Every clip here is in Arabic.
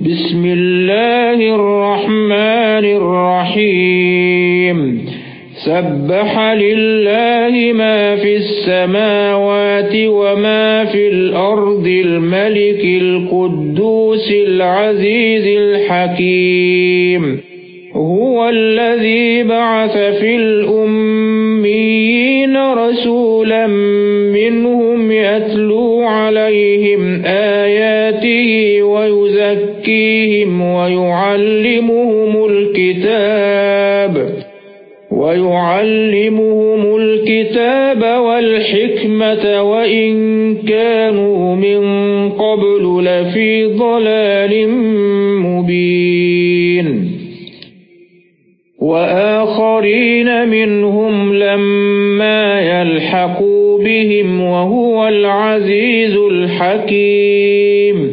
بسم الله الرحمن الرحيم. سبح لله ما في السماوات وما في الأرض الملك القدوس العزيز الحكيم. هو الذي بعث في الأميين رسولا منهم يتلو عليهم آياته ويزكيهم ويعلمهم الكتاب ويعلمهم الكتاب والحكمة وإن كانوا من قبل لفي ضلال مبين وآخرين منهم لما يلحقوا بهم وهو العزيز الحكيم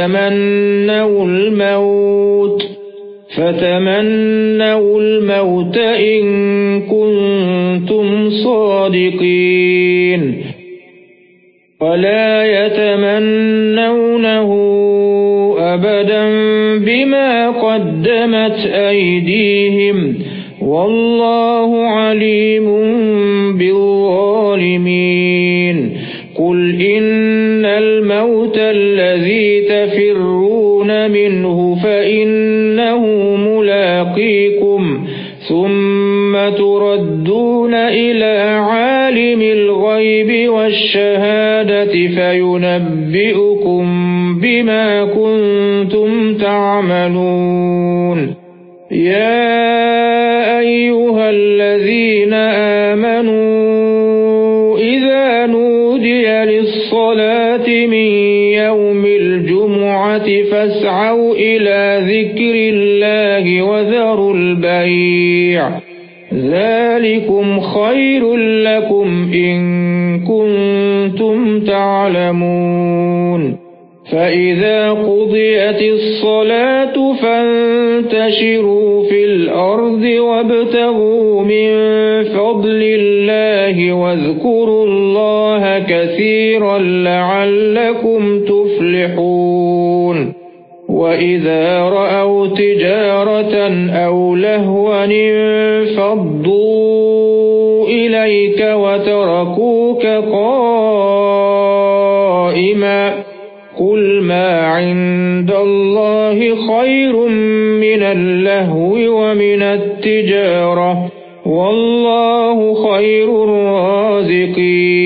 فتمنوا الموت فتمنوا الموت إن كنتم صادقين. ولا يتمنونه أبدا بما قدمت أيديهم والله عليم بالظالمين. تفرون منه فإنه ملاقيكم ثم تردون إلى عالم الغيب والشهادة فينبئكم بما كنتم تعملون. يا أيها الذين آمنوا إذا نودي للصلاة من يوم الجمعة فاسعوا إلى ذكر الله وذروا البيع. ذلكم خير لكم إن كنتم تعلمون. فإذا قضيت الصلاة فانتشروا في الأرض وابتغوا من فضل الله واذكروا الله كثيرا لعلكم تفلحون. وَإِذَا رَأَوْا تِجَارَةً أَوْ لَهْوًا انفَضُّوا إِلَيْكَ وَتَرَكُوكَ قَائِمًا. قُلْ مَا عِندَ اللَّهِ خَيْرٌ مِنَ اللَّهْوِ وَمِنَ التِّجَارَةِ وَاللَّهُ خَيْرُ الرَّازِقِينَ